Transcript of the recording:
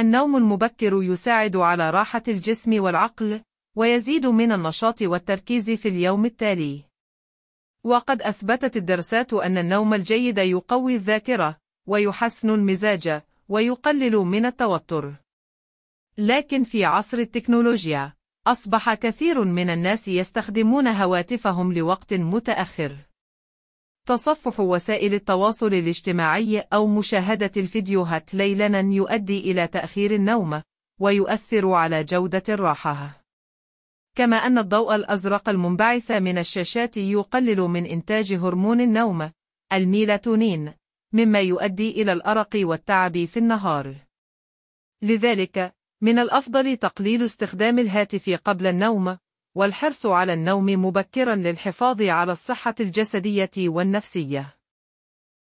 النوم المبكر يساعد على راحة الجسم والعقل، ويزيد من النشاط والتركيز في اليوم التالي. وقد أثبتت الدراسات أن النوم الجيد يقوي الذاكرة، ويحسن المزاج، ويقلل من التوتر. لكن في عصر التكنولوجيا، أصبح كثير من الناس يستخدمون هواتفهم لوقت متأخر. تصفح وسائل التواصل الاجتماعي أو مشاهدة الفيديوهات ليلاً يؤدي إلى تأخير النوم، ويؤثر على جودة الراحة. كما أن الضوء الأزرق المنبعث من الشاشات يقلل من إنتاج هرمون النوم، الميلاتونين، مما يؤدي إلى الأرق والتعب في النهار. لذلك، من الأفضل تقليل استخدام الهاتف قبل النوم، والحرص على النوم مبكرا للحفاظ على الصحة الجسدية والنفسية.